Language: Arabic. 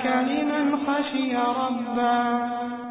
ذلك لمن خشي ربه